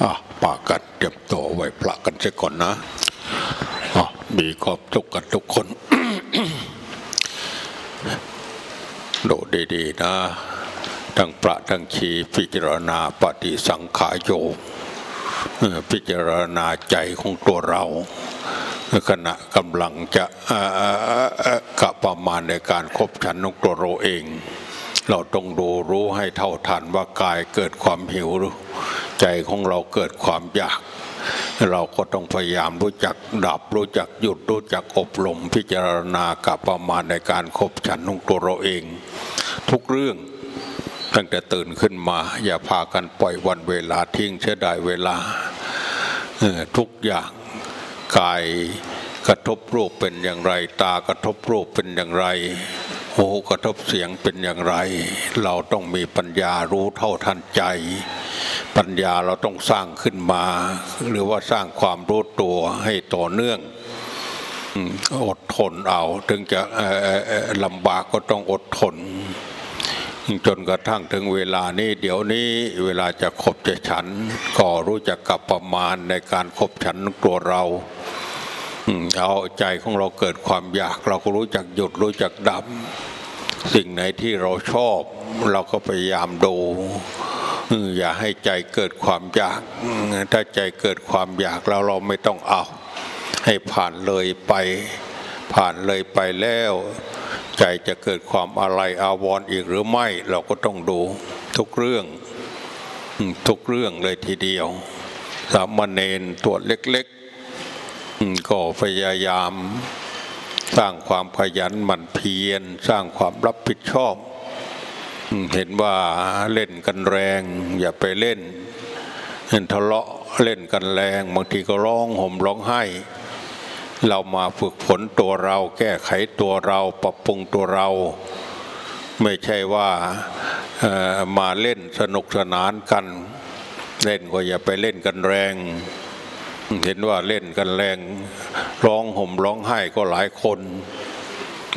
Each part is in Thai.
อะปากันเตรียมตัวไว้พระกันเสียก่อนนะอะมีความทุกข์กันทุกคนดูดีๆนะทั้งพระทั้งชีพิจารณาปฏิสังขายโยพิจารณาใจของตัวเราขณะกำลังจะกะประมาณในการครบฉันของตัวเราเอง เราต้องดูรู้ให้เท่าทันว่ากายเกิดความหิวหรือ ใจของเราเกิดความอยาก เราก็ต้องพยายามรู้จักดับรู้จักหยุดรู้จักอบรมพิจารณากับประมาณในการครบฉันของตัวเราเอง ทุกเรื่องตั้งแต่ตื่นขึ้นมา อย่าพากันปล่อยวันเวลาทิ้งเสียดายเวลาทุกอย่างกายกระทบรูปเป็นอย่างไร ตากระทบรูปเป็นอย่างไรหูกระทบเสียงเป็นอย่างไร เราต้องมีปัญญารู้เท่าทันใจ ปัญญาเราต้องสร้างขึ้นมา หรือว่าสร้างความรู้ตัวให้ต่อเนื่องอดทนเอา ถึงจะลำบากก็ต้องอดทน จนกระทั่งถึงเวลานี้ เดี๋ยวนี้เวลาจะขบจะฉัน ก็รู้จักกับประมาณในการขบฉันตัวเราเอาใจของเราเกิดความอยาก เราก็รู้จักหยุดรู้จักดับ สิ่งไหนที่เราชอบ เราก็พยายามดู อย่าให้ใจเกิดความอยาก ถ้าใจเกิดความอยากแล้วเราไม่ต้องเอา ให้ผ่านเลยไป ผ่านเลยไปแล้ว ใจจะเกิดความอะไรอาวรณ์อีกหรือไม่เราก็ต้องดู ทุกเรื่อง ทุกเรื่องเลยทีเดียว สามเณรตัวเล็กๆก็พยายาม สร้างความขยันหมั่นเพียร สร้างความรับผิดชอบ เห็นว่าเล่นกันแรง อย่าไปเล่นเห็นทะเลาะเล่นกันแรงบางทีก็ร้องห่มร้องไห้ เรามาฝึกฝนตัวเรา แก้ไขตัวเราปรับปรุงตัวเรา ไม่ใช่ว่ามาเล่นสนุกสนานกัน เล่นก็อย่าไปเล่นกันแรง เห็นว่าเล่นกันแรง ร้องห่มร้องไห้ก็หลายคน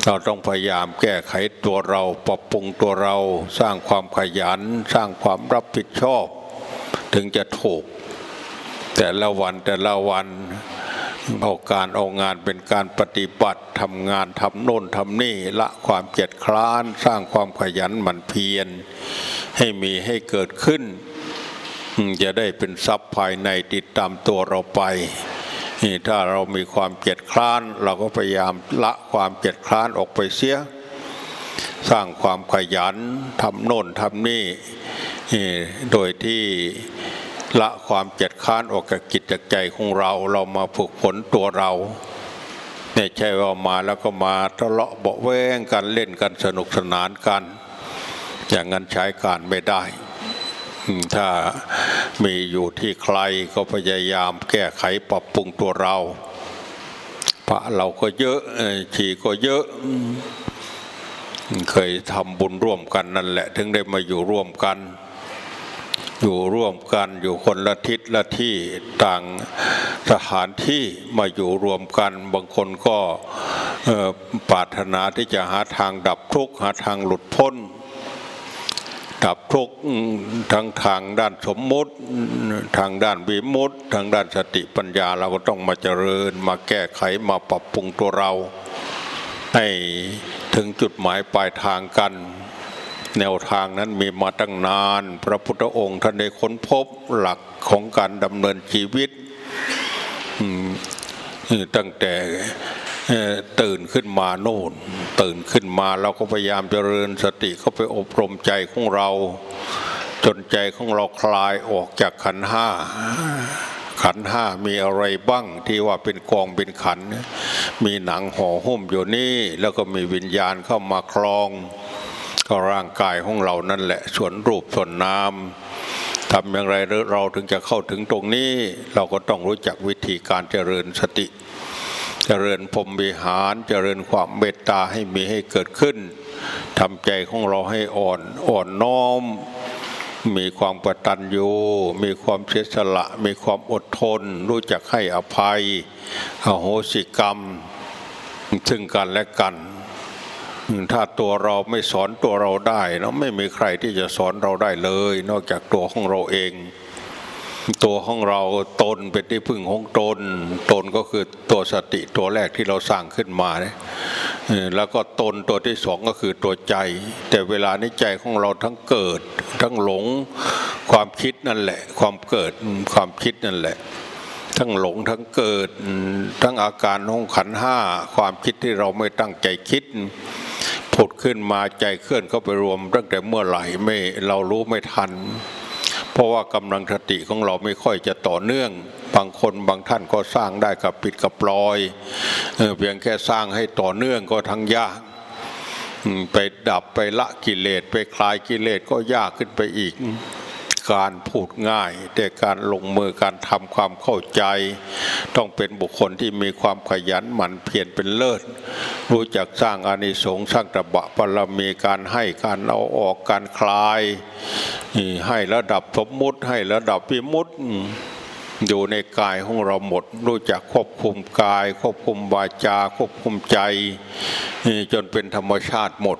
เราต้องพยายามแก้ไขตัวเราปรับปรุงตัวเรา สร้างความขยัน สร้างความรับผิดชอบ ถึงจะถูก แต่ละวันแต่ละวันเอาการเอางานเป็นการปฏิบัติทำงานทำโน่นทำนี่ละความเกียจคร้าน สร้างความขยันหมั่นเพียรให้มีให้เกิดขึ้น จะได้เป็นทรัพย์ภายในติดตามตัวเราไป ถ้าเรามีความเกียจคร้าน เราก็พยายามละความเกียจคร้านออกไปเสีย สร้างความขยันทำโน่นทำนี่นี่โดยที่ละความเกียจคร้านออกจากกิจจากใจของเรา เรามาฝึกฝนตัวเราไม่ใช่ว่ามาแล้วก็มาทะเลาะเบาแวงกันเล่นกันสนุกสนานกัน อย่างนั้นใช้การไม่ได้ ถ้ามีอยู่ที่ใครก็พยายามแก้ไขปรับปรุงตัวเราพระเราก็เยอะชีก็เยอะ เคยทำบุญร่วมกันนั่นแหละ ถึงได้มาอยู่ร่วมกัน อยู่ร่วมกันอยู่คนละทิศละที่ต่างสถานที่มาอยู่รวมกัน บางคนก็ปรารถนาที่จะหาทางดับทุกข์หาทางหลุดพ้น ดับทุกข์ทั้งทางด้านสมมุติ ทางด้านวิมุตติ ทางด้านสติปัญญาเราก็ต้องมาเจริญ มาแก้ไขมาปรับปรุงตัวเรา ให้ถึงจุดหมายปลายทางกัน แนวทางนั้นมีมาตั้งนาน พระพุทธองค์ท่านได้ค้นพบหลักของการดำเนินชีวิตตั้งแต่ ตื่นขึ้นมาโน่น ตื่นขึ้นมาเราก็พยายามเจริญสติเข้าไปอบรมใจของเราจนใจของเราคลายออกจากขันห้าขันห้ามีอะไรบ้างที่ว่าเป็นกองเป็นขัน มีหนังห่อหุ้มอยู่นี่ แล้วก็มีวิญญาณเข้ามาคลอง ก็ร่างกายของเรานั่นแหละ ส่วนรูปส่วนนามทำอย่างไรเราถึงจะเข้าถึงตรงนี้ เราก็ต้องรู้จักวิธีการเจริญสติ เจริญพรมวิหาร เจริญความเมตตาให้มีให้เกิดขึ้นทำใจของเราให้อ่อนอ่อนน้อม มีความกตัญญูมีความเสียสละ มีความอดทน รู้จักให้อภัย อโหสิกรรม ซึ่งกันและกัน ถ้าตัวเราไม่สอนตัวเราได้เนาะไม่มีใครที่จะสอนเราได้เลย นอกจากตัวของเราเอง ตัวของเราตนเป็นที่พึ่งของตน ตนก็คือตัวสติตัวแรกที่เราสร้างขึ้นมาเนี่ยแล้วก็ตนตัวที่สองก็คือตัวใจ แต่เวลานี้ใจของเราทั้งเกิด ทั้งหลงความคิดนั่นแหละ ความเกิดความคิดนั่นแหละ ทั้งหลงทั้งเกิด ทั้งอาการของขันห้าความคิดที่เราไม่ตั้งใจคิดผุดขึ้นมาใจเคลื่อนเข้าไปรวม ตั้งแต่เมื่อไหร่ไม่เรารู้ไม่ทัน เพราะว่ากำลังสติของเราไม่ค่อยจะต่อเนื่อง บางคนบางท่านก็สร้างได้กับปิดกับปลอยเเพียงแค่สร้างให้ต่อเนื่องก็ทั้งยากไปดับไปละกิเลสไปคลายกิเลสก็ยากขึ้นไปอีก การพูดง่าย แต่การลงมือการทำความเข้าใจ ต้องเป็นบุคคลที่มีความขยันหมั่นเพียรเป็นเลิศ รู้จักสร้างอานิสงส์สร้างตบะบารมีการให้การเอาออกการคลาย ให้ระดับสมมุติให้ระดับพิมุติอยู่ในกายของเราหมด รู้จักควบคุมกาย ควบคุมวาจา ควบคุมใจจนเป็นธรรมชาติหมด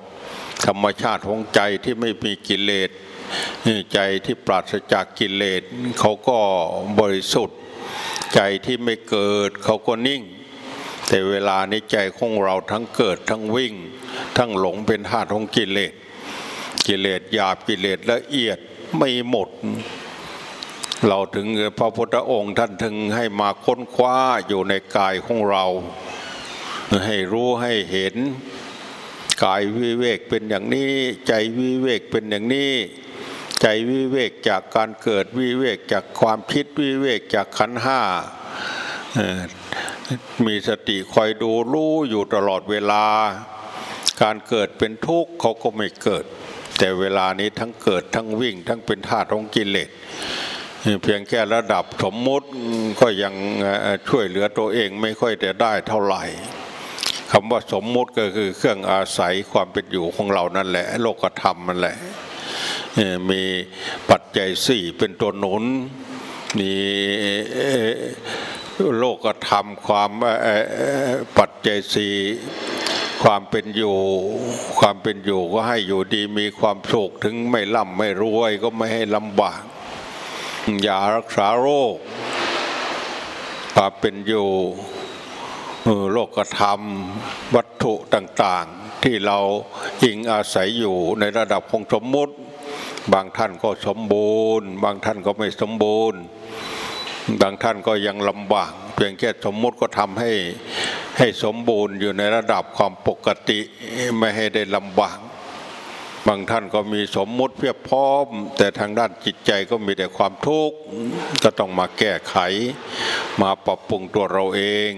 ธรรมชาติของใจที่ไม่มีกิเลสใจที่ปราศจากกิเลสเขาก็บริสุทธิ์ ใจที่ไม่เกิดเขาก็นิ่ง แต่เวลาในใจของเราทั้งเกิดทั้งวิ่ง ทั้งหลงเป็นธาตุของกิเลส กิเลสหยาบกิเลสละเอียดไม่หมด เราถึงพระพุทธองค์ท่านถึงให้มาค้นคว้าอยู่ในกายของเรา ให้รู้ให้เห็น กายวิเวกเป็นอย่างนี้ ใจวิเวกเป็นอย่างนี้ ใจวิเวกจากการเกิดวิเวกจากความคิดวิเวกจากขันห้ามีสติคอยดูรู้อยู่ตลอดเวลา การเกิดเป็นทุกข์เขาก็ไม่เกิด แต่เวลานี้ทั้งเกิดทั้งวิ่ง ทั้งเป็นธาตุของกิเลสเพียงแค่ระดับสมมุติก็ยังช่วยเหลือตัวเองไม่ค่อยจะได้เท่าไหร่คำว่าสมมุติก็คือเครื่องอาศัยความเป็นอยู่ของเรานั่นแหละ โลกธรรมมันแหละมีปัจจัยสี่เป็นตัวหนุนมีโลกธรรมความปัจจัยสี่ ความเป็นอยู่ ความเป็นอยู่ก็ให้อยู่ดีมีความสุขถึงไม่ร่ำไม่รวยก็ไม่ให้ลำบากอยารักษาโรค ความเป็นอยู่โลกธรรม วัตถุต่างๆ ที่เราอิงอาศัยอยู่ในระดับของสมมติ บางท่านก็สมบูรณ์ บางท่านก็ไม่สมบูรณ์ บางท่านก็ยังลำบาก เพียงแค่สมมติก็ทำให้ ให้สมบูรณ์อยู่ในระดับความปกติไม่ให้ได้ลำบากบางท่านก็มีสมมุติเพียบพร้อม แต่ทางด้านจิตใจก็มีแต่ความทุกข์ก็ต้องมาแก้ไข มาปรับปรุงตัวเราเอง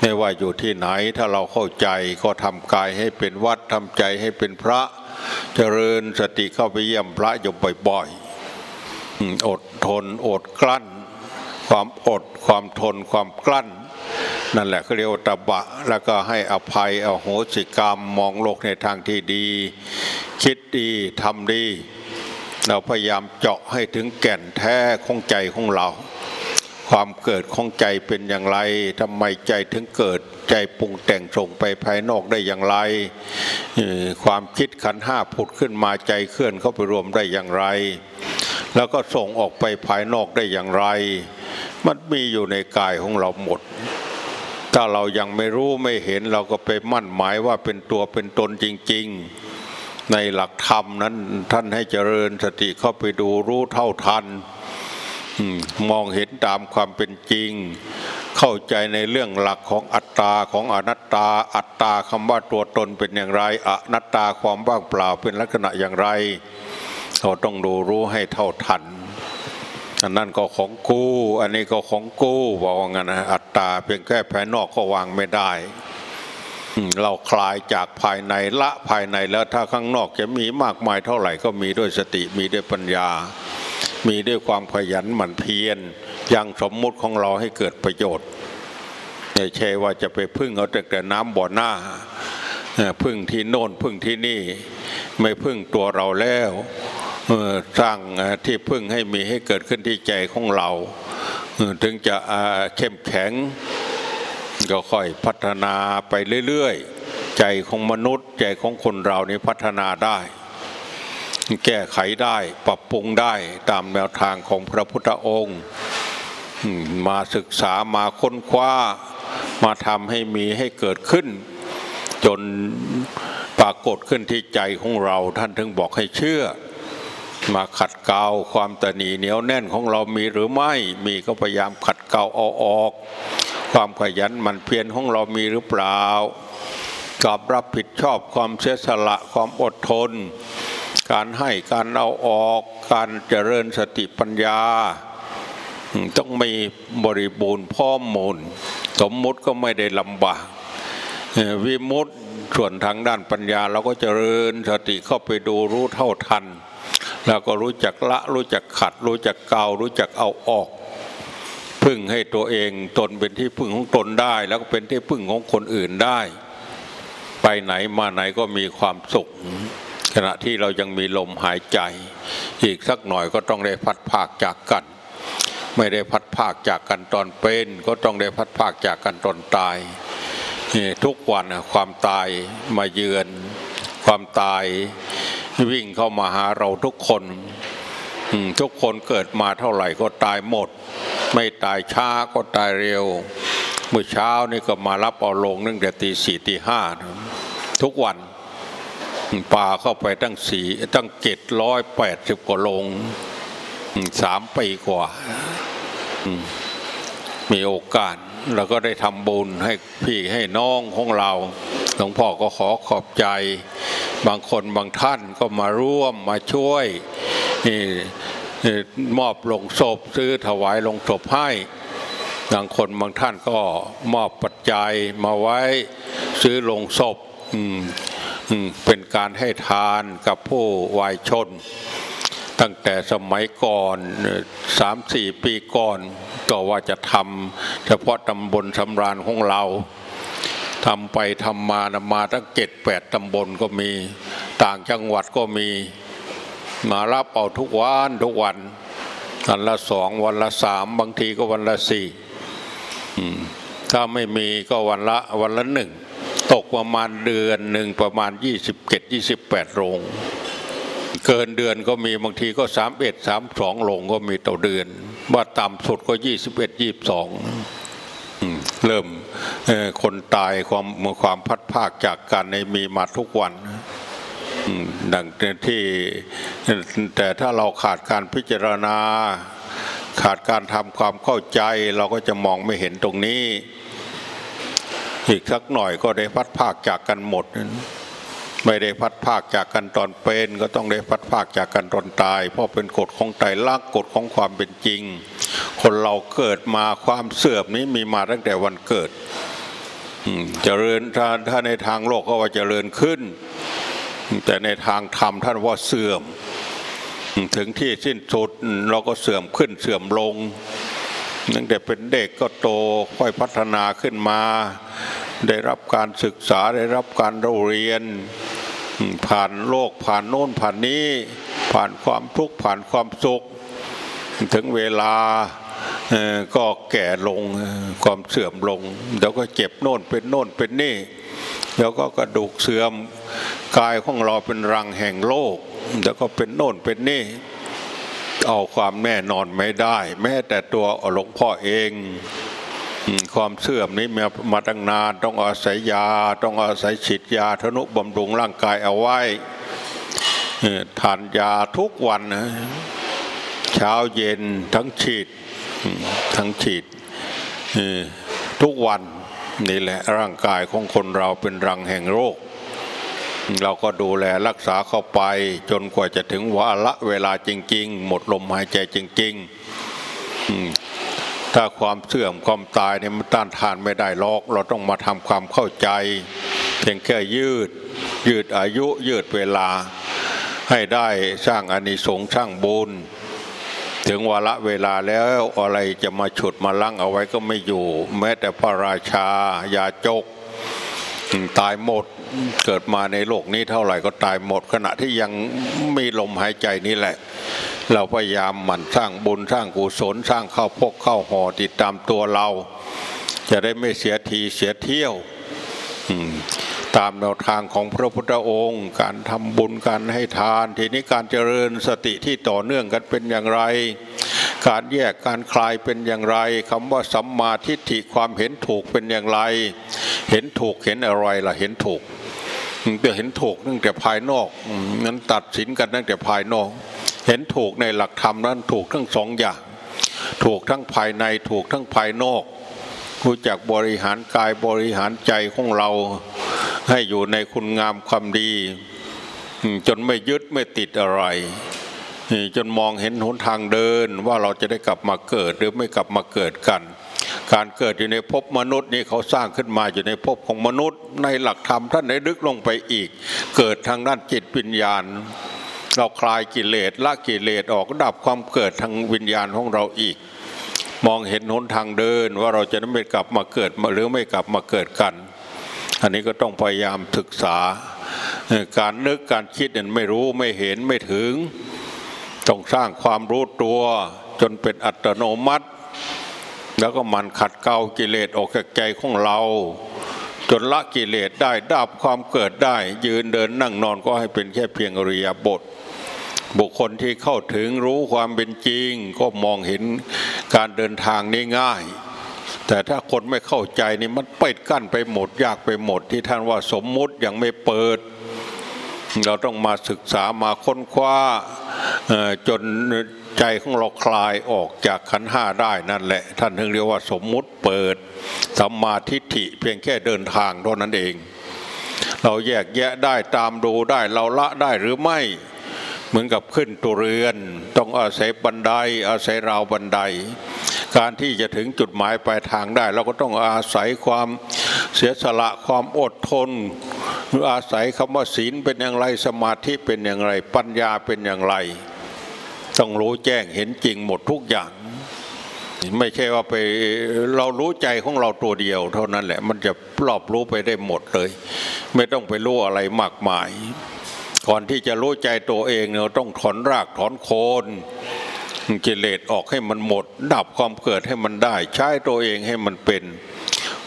ไม่ว่าอยู่ที่ไหนถ้าเราเข้าใจก็ทำกายให้เป็นวัดทำใจให้เป็นพระ เจริญสติเข้าไปเยี่ยมพระอยู่บ่อยๆอดทนอดกลั้น ความอดความทนความกลั้น นั่นแหละเขาเรียกว่าตบะ แล้วก็ให้อภัยเอาโหสิกรรมมองโลกในทางที่ดี คิดดีทำดี เราพยายามเจาะให้ถึงแก่นแท้ของใจของเรา ความเกิดของใจเป็นอย่างไรทำไมใจถึงเกิดใจปรุงแต่งส่งไปภายนอกได้อย่างไรความคิดขันห้าผุดขึ้นมาใจเคลื่อนเข้าไปรวมได้อย่างไร แล้วก็ส่งออกไปภายนอกได้อย่างไร มันมีอยู่ในกายของเราหมด ถ้าเรายังไม่รู้ไม่เห็นเราก็ไปมั่นหมายว่าเป็นตัวเป็นตนจริง ๆ ในหลักธรรมนั้นท่านให้เจริญสติเข้าไปดูรู้เท่าทันมองเห็นตามความเป็นจริง เข้าใจในเรื่องหลักของอัตตาของอนัตตา อัตตาคำว่าตัวตนเป็นอย่างไร อนัตตาความว่างเปล่าเป็นลักษณะอย่างไร เราต้องดูรู้ให้เท่าทัน อันนั้นก็ของกู้อันนี้ก็ของกู้บอกว่างั้นนะอัตตาเพียงแค่ภายนอกก็วางไม่ได้เราคลายจากภายในละภายในแล้วถ้าข้างนอกจะมีมากมายเท่าไหร่ก็มีด้วยสติมีด้วยปัญญา มีด้วยความขยันหมั่นเพียรยังสมมุติของเราให้เกิดประโยชน์ไม่ใช่ว่าจะไปพึ่งเอาแต่แต่น้ำบ่อหน้าพึ่งที่โน่นพึ่งที่นี่ ไม่พึ่งตัวเราแล้ว สร้างที่พึ่งให้มีให้เกิดขึ้นที่ใจของเรา ถึงจะเข้มแข็ง ก็ค่อยพัฒนาไปเรื่อยๆ ใจของมนุษย์ใจของคนเรานี่พัฒนาได้ แก้ไขได้ปรับปรุงได้ตามแนวทางของพระพุทธองค์มาศึกษามาค้นคว้า มาทำให้มีให้เกิดขึ้น จนปรากฏขึ้นที่ใจของเราท่านถึงบอกให้เชื่อ มาขัดเกลาความตนีเหนียวแน่นของเรามีหรือไม่มีก็พยายามขัดเกลาเอาออก ความขยันหมั่นเพียรของเรามีหรือเปล่ากับรับผิดชอบความเสียสละความอดทน การให้การเอาออก การเจริญสติปัญญา ต้องมีบริบูรณ์พ่อมูล สมมุติก็ไม่ได้ลำบากวิมุตส่วนทางด้านปัญญาเราก็เจริญสติเข้าไปดูรู้เท่าทัน แล้วก็รู้จักละรู้จักขัด รู้จักเการู้จักเอาออกพึ่งให้ตัวเองตนเป็นที่พึ่งของตนได้ แล้วก็เป็นที่พึ่งของคนอื่นได้ ไปไหนมาไหนก็มีความสุข ขณะที่เรายังมีลมหายใจ อีกสักหน่อยก็ต้องได้พัดภาคจากกัน ไม่ได้พัดภาคจากกันตอนเป็น ก็ต้องได้พัดภาคจากกันตอนตายทุกวันความตายมาเยือน ความตาย วิ่งเข้ามาหาเราทุกคนทุกคนเกิดมาเท่าไหร่ก็ตายหมด ไม่ตายช้าก็ตายเร็ว เมื่อเช้านี่ก็มารับเอาลงตั้งแต่ตีสี่ตีห้าทุกวันป่าเข้าไปตั้งสี่ตั้งเจ็ดร้อยแปดสิบกว่าลงสามปีกว่า มีโอกาส เราก็ได้ทำบุญให้พี่ให้น้องของเรา หลวงพ่อก็ขอขอบใจ บางคนบางท่านก็มาร่วมมาช่วยมอบลงศพซื้อถวายลงศพให้บางคนบางท่านก็มอบปัจจัยมาไว้ซื้อลงศพเป็นการให้ทานกับผู้วายชน ตั้งแต่สมัยก่อนสามสี่ปีก่อนก็ว่าจะทำเฉพาะตำบลสำราญของเราทำไปทำมานมาตั้งเจ็ดแปดตำบลก็มี ต่างจังหวัดก็มี มารับเอาทุกวันทุกวันวันละสองวันละสามบางทีก็วันละสี่ถ้าไม่มีก็วันละวันละหนึ่งตกประมาณเดือนหนึ่งประมาณยี่สิบเจ็ดยี่สิบแปดโรง เกินเดือนก็มีบางทีก็สามเอ็ดสามสองโรงก็มีต่อเดือน ว่าต่ำสุดก็ยี่สิบเอ็ดยี่สิบสองเริ่มคนตายความความพัดภาคจากกันในมีมาทุกวันดังที่แต่ถ้าเราขาดการพิจารณา ขาดการทำความเข้าใจเราก็จะมองไม่เห็นตรงนี้ อีกสักหน่อยก็ได้พัดภาคจากกันหมด ไม่ได้พัดภาคจากกันตอนเป็น ก็ต้องได้พัดภาคจากกันตอนตาย เพราะเป็นกฎของไตรลักษณ์กฎของความเป็นจริง คนเราเกิดมาความเสื่อมนี้มีมาตั้งแต่วันเกิดเจริญถ้าถ้าในทางโลกก็ว่าเจริญขึ้น แต่ในทางธรรมท่านว่าเสื่อม ถึงที่สิ้นสุดเราก็เสื่อมขึ้นเสื่อมลงตั้งแต่เป็นเด็กก็โตค่อยพัฒนาขึ้นมา ได้รับการศึกษาได้รับการเรียน ผ่านโลกผ่านโน่นผ่านนี้ ผ่านความทุกข์ผ่านความสุข ถึงเวลาก็แก่ลงความเสื่อมลงเดี๋ยวก็เจ็บโน่นเป็นโน่นเป็นนี่เดี๋ยวก็กระดูกเสื่อมกายของเราเป็นรังแห่งโลก แล้วก็เป็นโน่นเป็นนี่ เอาความแน่นอนไม่ได้ แม้แต่ตัวหลวงพ่อเอง ความเสื่อมนี้มามาตั้งนานต้องอาศัยยา ต้องอาศัยฉีดยาทนุบำรุงร่างกายเอาไว้ทานยาทุกวันนะเช้าเย็นทั้งฉีดทั้งฉีดทุกวันนี่แหละร่างกายของคนเราเป็นรังแห่งโรค เราก็ดูแลรักษาเข้าไป จนกว่าจะถึงวาระเวลาจริง ๆ หมดลมหายใจจริง ๆ ถ้าความเสื่อมความตายเนี่ยมันต้านทานไม่ได้ลอก เราต้องมาทำความเข้าใจ เพียงแค่ยืด ยืดอายุยืดเวลา ให้ได้สร้างอานิสงส์สร้างบุญถึงวาระเวลาแล้วอะไรจะมาฉุดมาลั่งเอาไว้ก็ไม่อยู่ แม้แต่พระราชายาจก ตายหมดเกิดมาในโลกนี้เท่าไหร่ก็ตายหมดขณะที่ยังมีลมหายใจนี่แหละ เราพยายามหมั่นสร้างบุญสร้างกุศลสร้างเข้าพกเข้าห่อติดตามตัวเรา จะได้ไม่เสียทีเสียเที่ยวตามแนวทางของพระพุทธองค์ การทำบุญการให้ทาน ทีนี้การเจริญสติที่ต่อเนื่องกันเป็นอย่างไร การแยกการคลายเป็นอย่างไรคำว่าสัมมาทิฏฐิความเห็นถูกเป็นอย่างไร เห็นถูกเห็นอะไรล่ะเห็นถูกจะเห็นถูกตั้งแต่ภายนอกนั้นตัดสินกันตั้งแต่ภายนอก เห็นถูกในหลักธรรมนั้นถูกทั้งสองอย่าง ถูกทั้งภายในถูกทั้งภายนอก รู้จักบริหารกายบริหารใจของเรา ให้อยู่ในคุณงามความดี จนไม่ยึดไม่ติดอะไร จนมองเห็นหนทางเดินว่าเราจะได้กลับมาเกิดหรือไม่กลับมาเกิดกันการเกิดอยู่ในภพมนุษย์นี่เขาสร้างขึ้นมาอยู่ในภพของมนุษย์ ในหลักธรรมท่านได้ลึกลงไปอีก เกิดทางด้านจิตวิญญาณ เราคลายกิเลสละกิเลสออกดับความเกิดทางวิญญาณของเราอีก มองเห็นหนทางเดินว่าเราจะไม่กลับมาเกิดหรือไม่กลับมาเกิดกัน อันนี้ก็ต้องพยายามศึกษา การนึกการคิดเนี่ยไม่รู้ไม่เห็นไม่ถึง ต้องสร้างความรู้ตัวจนเป็นอัตโนมัติ แล้วก็มันขัดเกลากิเลสออกจากใจของเรา จนละกิเลสได้ดับความเกิดได้ ยืนเดินนั่งนอนก็ให้เป็นแค่เพียงอริยบท บุคคลที่เข้าถึงรู้ความเป็นจริง ก็มองเห็นการเดินทางนี้ง่าย แต่ถ้าคนไม่เข้าใจนี่มันปิดกั้นไปหมดยากไปหมดที่ท่านว่าสมมุติยังไม่เปิด เราต้องมาศึกษามาค้นคว้าจน ใจของเราคลายออกจากขันห้าได้นั่นแหละ ท่านถึงเรียกว่าสมมุติเปิดสัมมาทิฏฐิเพียงแค่เดินทางเท่านั้นเอง เราแยกแยะได้ตามดูได้เราละได้หรือไม่เหมือนกับขึ้นตัวเรือน ต้องอาศัยบันไดอาศัยราวบันได การที่จะถึงจุดหมายปลายทางได้ เราก็ต้องอาศัยความเสียสละความอดทนหรืออาศัยคำว่าศีลเป็นอย่างไรสมาธิเป็นอย่างไร ปัญญาเป็นอย่างไร ต้องรู้แจ้งเห็นจริงหมดทุกอย่าง ไม่ใช่ว่าไปเรารู้ใจของเราตัวเดียว เท่านั้นแหละ มันจะรอบรู้ไปได้หมดเลย ไม่ต้องไปรู้อะไรมากมาย ก่อนที่จะรู้ใจตัวเองเราต้องถอนรากถอนโคนกิเลสออกให้มันหมด ดับความเกิดให้มันได้ ใช้ตัวเองให้มันเป็น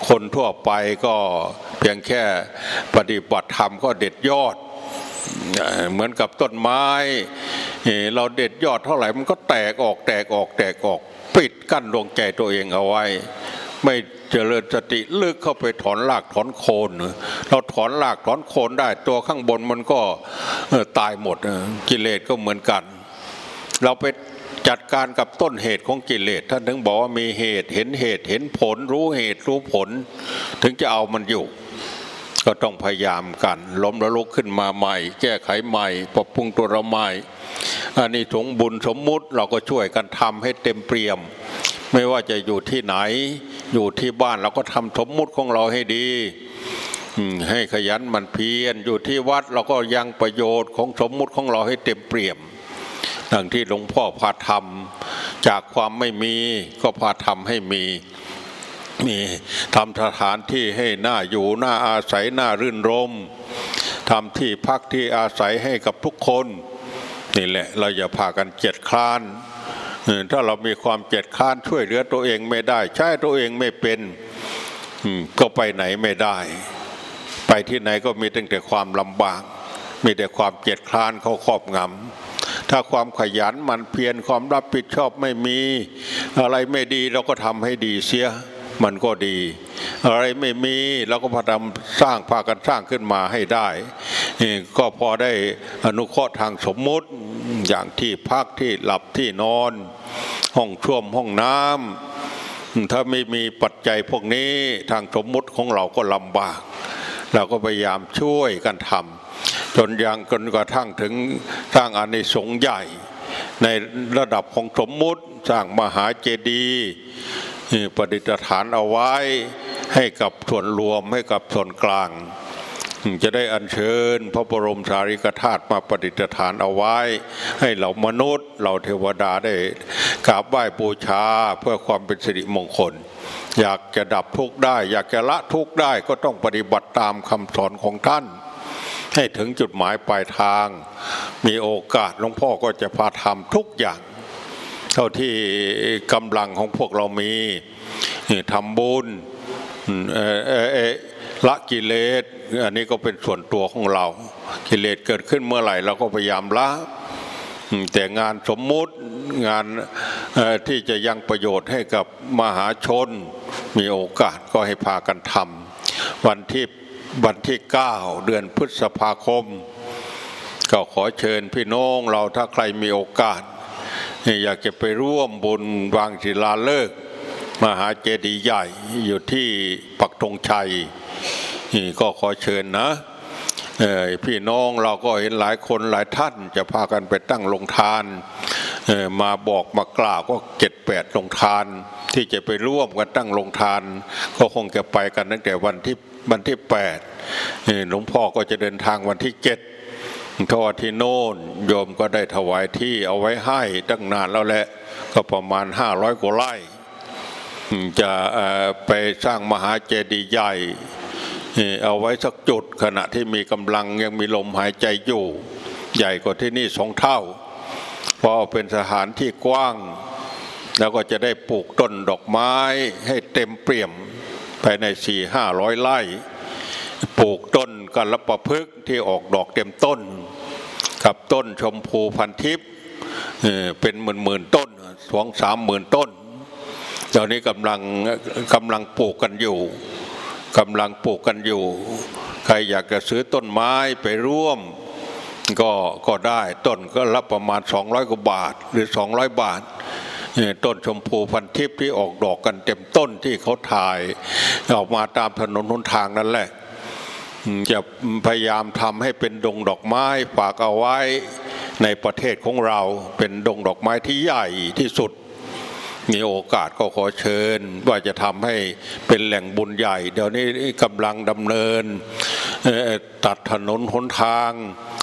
คนทั่วไปก็เพียงแค่ปฏิบัติธรรมก็เด็ดยอด เหมือนกับต้นไม้ เราเด็ดยอดเท่าไหร่มันก็แตกออกแตกออกแตกออกปิดกั้นดวงใจตัวเองเอาไว้ ไม่เจริญสติลึกเข้าไปถอนรากถอนโคน เราถอนรากถอนโคนได้ตัวข้างบนมันก็ตายหมดกิเลสก็เหมือนกัน เราไปจัดการกับต้นเหตุของกิเลสท่านถึงบอกว่ามีเหตุเห็นเหตุเห็นผลรู้เหตุรู้ผล ถึงจะเอามันอยู่ ก็ต้องพยายามกัน ล้มแล้วลุกขึ้นมาใหม่ แก้ไขใหม่ ปรับปรุงตัวเราใหม่ อันนี้ถงบุญสมมุติเราก็ช่วยกันทำให้เต็มเปี่ยม ไม่ว่าจะอยู่ที่ไหน อยู่ที่บ้านเราก็ทำสมมุติของเราให้ดีให้ขยันมันเพียรอยู่ที่วัดเราก็ยังประโยชน์ของสมมุติของเราให้เต็มเปี่ยมดังที่หลวงพ่อพาทำจากความไม่มีก็พาทำให้มี มีทำสถานที่ให้หน้าอยู่หน้าอาศัยหน้ารื่นรมทำที่พักที่อาศัยให้กับทุกคนนี่แหละเราอย่าพากันเจ็ดคลานถ้าเรามีความเจ็ดคลานช่วยเหลือตัวเองไม่ได้ ใช้ตัวเองไม่เป็นก็ไปไหนไม่ได้ ไปที่ไหนก็มีตั้งแต่ความลำบาก มีแต่ความเจ็ดคลานเขาครอบงำถ้าความขยันมันเพียรความรับผิดชอบไม่มี อะไรไม่ดีเราก็ทำให้ดีเสีย มันก็ดี อะไรไม่มีเราก็พยายามสร้างพากันสร้างขึ้นมาให้ได้ ก็พอได้อนุเคราะห์ทางสมมุติอย่างที่พักที่หลับที่นอน ห้องช่วมห้องน้ำถ้าไม่มีปัจจัยพวกนี้ทางสมมุติของเราก็ลำบาก เราก็พยายามช่วยกันทำจนยังจนกระทั่งถึงสร้างอานิสงส์ใหญ่ ในระดับของสมมุติสร้างมหาเจดีย์ ประดิฐานเอาไว้ให้กับส่วนรวมให้กับส่วนกลาง จะได้อัญเชิญพระบรมสารีริกธาตุมาประดิฐานเอาไว้ ให้เหล่ามนุษย์เหล่าเทวดาได้กราบไหว้บูชาเพื่อความเป็นสิริมงคล อยากจะดับทุกข์ได้ อยากจะละทุกข์ได้ก็ต้องปฏิบัติตามคำสอนของท่านให้ถึงจุดหมายปลายทาง มีโอกาสหลวงพ่อก็จะพาทำทุกอย่าง เท่าที่กำลังของพวกเรามีทำบุญละกิเลสอันนี้ก็เป็นส่วนตัวของเรา กิเลสเกิดขึ้นเมื่อไหร่เราก็พยายามละแต่งานสมมุติงานที่จะยังประโยชน์ให้กับมหาชน มีโอกาสก็ให้พากันทำวันที่วันที่เก้าเดือนพฤษภาคม ก็ขอเชิญพี่น้องเราถ้าใครมีโอกาส อยากจะไปร่วมบุญวางศิลาเลิกมหาเจดีย์ใหญ่อยู่ที่ปักธงชัยนี่ก็ขอเชิญนะพี่น้องเราก็เห็นหลายคนหลายท่านจะพากันไปตั้งลงทาน มาบอกมากล่าวก็เจ็ดแปดลงทาน ที่จะไปร่วมกันตั้งลงทาน ก็คงจะไปกันตั้งแต่วันที่วันที่แปดหลวงพ่อก็จะเดินทางวันที่เจ็ด ทอที่โน่นโยมก็ได้ถวายที่เอาไว้ให้ตั้งนานแล้วแหละก็ประมาณห้าร้อยกว่าไร่ จะไปสร้างมหาเจดีย์ใหญ่เอาไว้สักจุดขณะที่มีกำลังยังมีลมหายใจอยู่ ใหญ่กว่าที่นี่สองเท่า เพราะเป็นสถานที่กว้าง แล้วก็จะได้ปลูกต้นดอกไม้ให้เต็มเปี่ยมภายในสี่ห้าร้อยไร่ ปลูกต้นกัลปะพฤกที่ออกดอกเต็มต้น กับต้นชมพูพันทิพย์เป็นหมื่นหมื่นต้นสองสามหมื่นต้นตอนนี้กำลังกำลังปลูกกันอยู่กำลังปลูกกันอยู่ ใครอยากจะซื้อต้นไม้ไปร่วม ก็ก็ได้ต้นก็รับประมาณ 200กว่าบาทหรือ 200 บาทต้นชมพูพันทิพย์ที่ออกดอกกันเต็มต้นที่เขาถ่ายออกมาตามถนนหนทางนั่นแหละ จะพยายามทำให้เป็นดงดอกไม้ฝากเอาไว้ในประเทศของเราเป็นดงดอกไม้ที่ใหญ่ที่สุด มีโอกาสก็ขอเชิญ ว่าจะทำให้เป็นแหล่งบุญใหญ่ เดี๋ยวนี้กำลังดำเนินตัดถนนหนทาง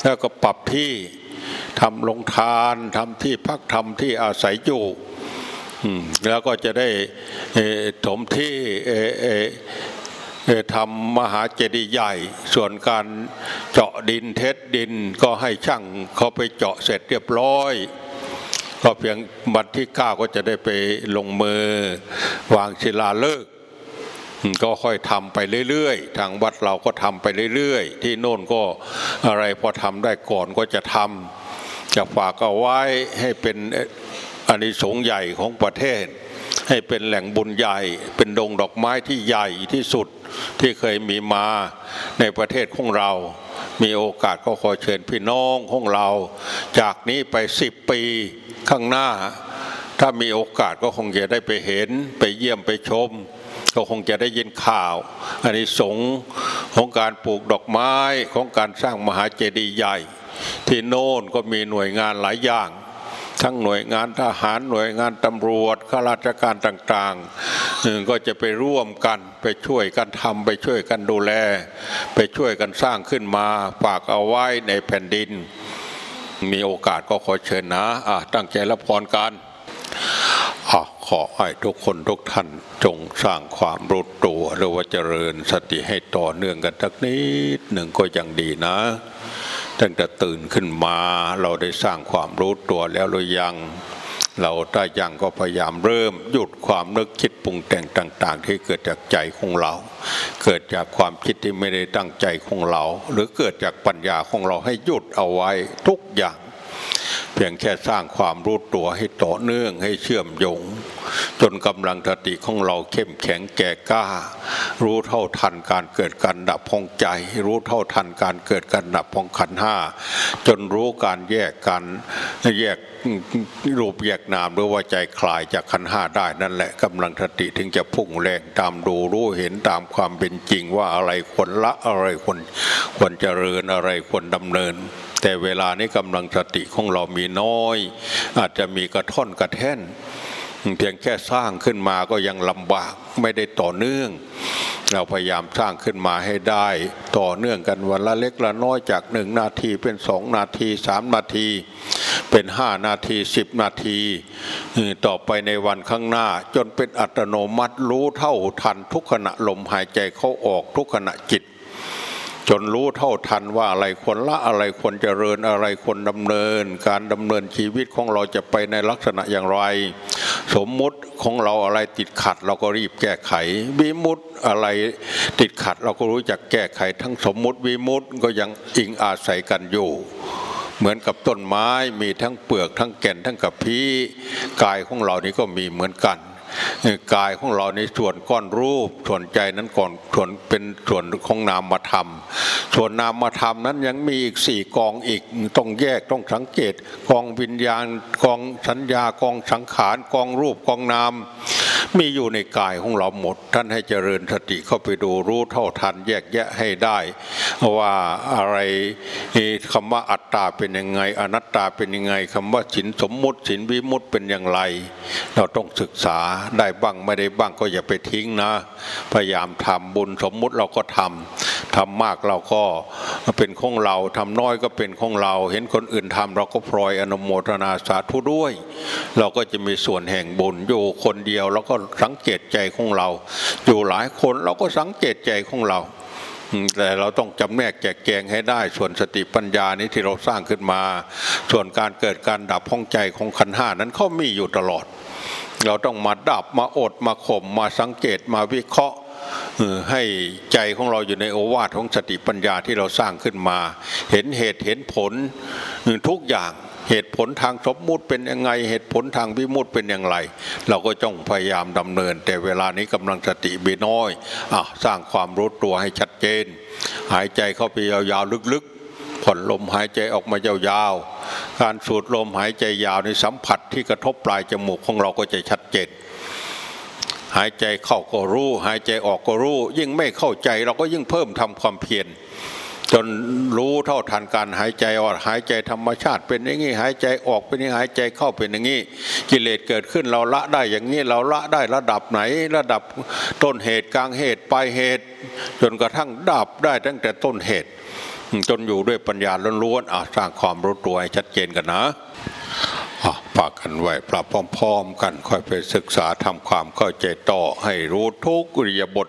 แล้วก็ปรับที่ทำลงทานทำที่พักทำที่อาศัยอยู่แล้วก็จะได้ถมที่ ทำมหาเจดีย์ใหญ่ ส่วนการเจาะดินเท็ดดินก็ให้ช่างเขาไปเจาะเสร็จเรียบร้อย ก็เพียงวันที่เก้าก็จะได้ไปลงมือวางศิลาเลิกก็ค่อยทำไปเรื่อยๆ ทางวัดเราก็ทำไปเรื่อยๆ ที่โน่นก็อะไรพอทำได้ก่อนก็จะทำจะฝากเอาไว้ให้เป็นอานิสงส์ใหญ่ของประเทศ ให้เป็นแหล่งบุญใหญ่ เป็นดงดอกไม้ที่ใหญ่ที่สุดที่เคยมีมาในประเทศของเรา มีโอกาสก็ขอเชิญพี่น้องของเรา จากนี้ไปสิบปีข้างหน้า ถ้ามีโอกาสก็คงจะได้ไปเห็นไปเยี่ยมไปชมก็คงจะได้ยินข่าวอันนี้สงของการปลูกดอกไม้ของการสร้างมหาเจดีย์ใหญ่ ที่โน่นก็มีหน่วยงานหลายอย่าง ทั้งหน่วยงานทหารหน่วยงานตำรวจข้าราชการต่างๆ ก็จะไปร่วมกันไปช่วยกันทำไปช่วยกันดูแล ไปช่วยกันสร้างขึ้นมาฝากเอาไว้ในแผ่นดิน มีโอกาสก็ขอเชิญนะะตั้งใจรับพรกันขอให้ทุกคนทุกท่านจงสร้างความรู้ตัวหรือว่าเจริญสติให้ต่อเนื่องกันทักนิดหนึ่งก็ยังดีนะ ตั้งแต่ตื่นขึ้นมาเราได้สร้างความรู้ตัวแล้วหรือยัง เราถ้ายังก็พยายามเริ่มหยุดความนึกคิดปรุงแต่งต่าง ๆ ที่เกิดจากใจของเรา เกิดจากความคิดที่ไม่ได้ตั้งใจของเรา หรือเกิดจากปัญญาของเราให้หยุดเอาไว้ทุกอย่าง เพียงแค่สร้างความรู้ตัวให้ต่อเนื่องให้เชื่อมโยง จนกำลังสติของเราเข้มแข็งแก่กล้า รู้เท่าทันการเกิดการดับพองใจ รู้เท่าทันการเกิดการดับพองขันห้าจนรู้การแยกกันแยกรูปแยกนามหรือว่าใจคลายจากขันห้าได้นั่นแหละกำลังสติถึงจะพุ่งแรงตามดูรู้เห็นตามความเป็นจริงว่าอะไรควรละอะไรควรควรเจริญอะไรควรดำเนิน แต่เวลานี้กำลังสติของเรามีน้อย อาจจะมีกระท่อนกระแท่น เพียงแค่สร้างขึ้นมาก็ยังลำบากไม่ได้ต่อเนื่อง เราพยายามสร้างขึ้นมาให้ได้ ต่อเนื่องกันวันละเล็กละน้อยจากหนึ่งนาทีเป็นสองนาทีสามนาที เป็นห้านาทีสิบนาที ต่อไปในวันข้างหน้า จนเป็นอัตโนมัติรู้เท่าทันทุกขณะลมหายใจเข้าออกทุกขณะจิต จนรู้เท่าทันว่าอะไรควรละอะไรควรเจริญอะไรควรดำเนิน การดำเนินชีวิตของเราจะไปในลักษณะอย่างไร สมมุติของเราอะไรติดขัด เราก็รีบแก้ไขวิมุตอะไรติดขัด เราก็รู้จักแก้ไข ทั้งสมมุติวิมุตก็ยังอิงอาศัยกันอยู่เหมือนกับต้นไม้มีทั้งเปลือกทั้งแก่นทั้งกับพีกายของเรานี่ก็มีเหมือนกัน กายของเราในส่วนก้อนรูป ส่วนใจนั้นก่อนส่วนเป็นส่วนของนามธรรม ส่วนนามธรรมนั้นยังมีอีกสี่กองอีกต้องแยกต้องสังเกตกองวิญญาณกองสัญญากองสังขารกองรูปกองนามมีอยู่ในกายของเราหมด ท่านให้เจริญสติเข้าไปดูรู้เท่าทันแยกแยะให้ได้ ว่าอะไรคำว่าอัตตาเป็นยังไง อนัตตาเป็นยังไงคำว่าสินสมมุติสินวิมุติเป็นอย่างไร เราต้องศึกษาได้บ้างไม่ได้บ้างก็อย่าไปทิ้งนะ พยายามทำบุญสมมุติเราก็ทำทำมากเราก็เป็นของเราทำน้อยก็เป็นของเรา เห็นคนอื่นทำเราก็พลอยอนุโมทนาสาธุด้วย เราก็จะมีส่วนแห่งบุญอยู่คนเดียวเราก็สังเกตใจของเรา อยู่หลายคนเราก็สังเกตใจของเราแต่เราต้องจำแนกแจกแจงให้ได้ ส่วนสติปัญญานี้ที่เราสร้างขึ้นมา ส่วนการเกิดการดับห้องใจของขันห้านั้นเขามีอยู่ตลอด เราต้องมาดับมาอดมาข่มมาสังเกตมาวิเคราะห์ให้ใจของเราอยู่ในโอวาทของสติปัญญาที่เราสร้างขึ้นมา เห็นเหตุเห็นผลทุกอย่างเหตุผลทางสมมุติเป็นยังไง เหตุผลทางวิมุติเป็นอย่างไร เราก็จ้องพยายามดำเนิน แต่เวลานี้กำลังสติบีน้อยอสร้างความรู้ตัวให้ชัดเจน หายใจเข้าไปยาวๆลึกๆผ่อนลมหายใจออกมายาวๆ การสูดลมหายใจยาวในสัมผัสที่กระทบปลายจมูกของเราก็จะชัดเจนหายใจเข้าก็รู้ หายใจออกก็รู้ ยิ่งไม่เข้าใจเราก็ยิ่งเพิ่มทำความเพียรจนรู้เท่าทันการหายใจออกหายใจธรรมชาติ เป็นอย่างนี้หายใจออกเป็นอย่างนี้หายใจเข้าเป็นอย่างนี้กิเลสเกิดขึ้นเราละได้อย่างนี้เราละได้ระดับไหน ระดับต้นเหตุกลางเหตุปลายเหตุ จนกระทั่งดับได้ตั้งแต่ต้นเหตุ จนอยู่ด้วยปัญญาล้วนๆสร้างความรู้ตัวให้ชัดเจนกันนะฝากกันไว้ปรับพร้อม ๆ กันค่อยไปศึกษาทำความเข้าใจต่อให้รู้ทุกอิริยาบถ